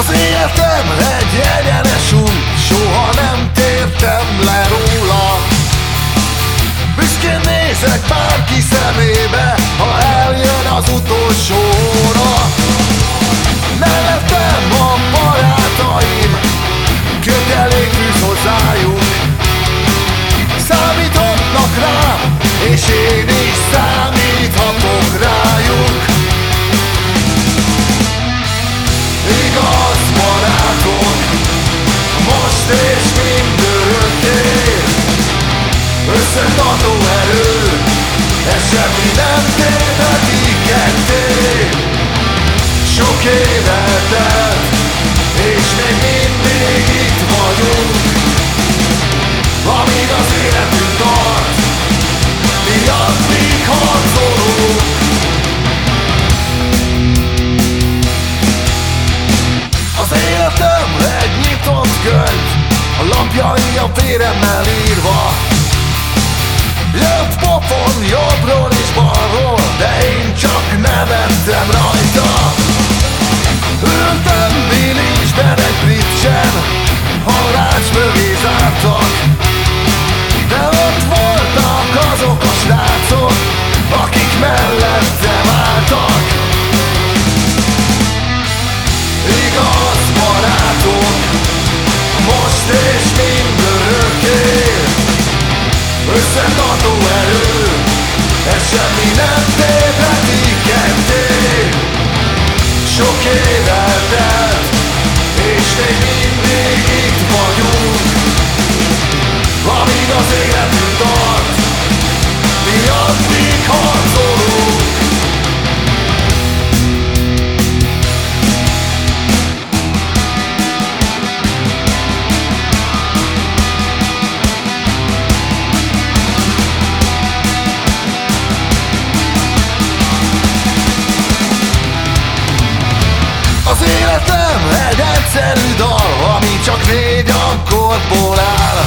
Az életem egy egyenes út Soha nem tértem le róla. Büszkén nézek bárki szemébe Ha eljön az utolsó óra. Mellettem a barátaim Kötelék fűz hozzájuk. Számíthatnak rám És én Összetartó erő. Ez semmi nem térheti ketté. Sok éve telt És még mindig itt vagyunk. Amíg az életünk tart Mi addig harcolunk. Az életem egy nyitott könyv A lapjai a véremmel írva Pofon jobbról és balról De én csak nevettem rajta. Ültem bilincsben egy bridgen A rács mögé zártak. De ott voltak azok a srácok Akik mellettem álltak Igaz barátok Most és mindörökké Összetartó erő Ez nem egy egyszerű dal, ami csak négy akkordból áll.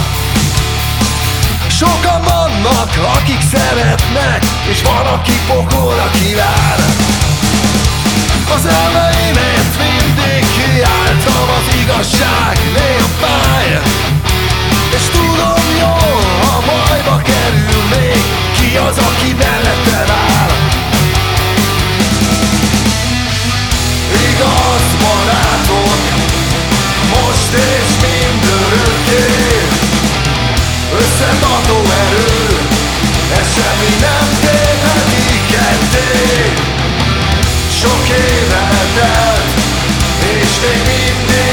Sokan vannak, akik szeretnek, és van, aki pokolra kíván Az elmeimet mindig kiálltam, az igazság néha fáj. És tudom jól, ha bajba kerül ki az, aki mellette hayat İşte bildiğin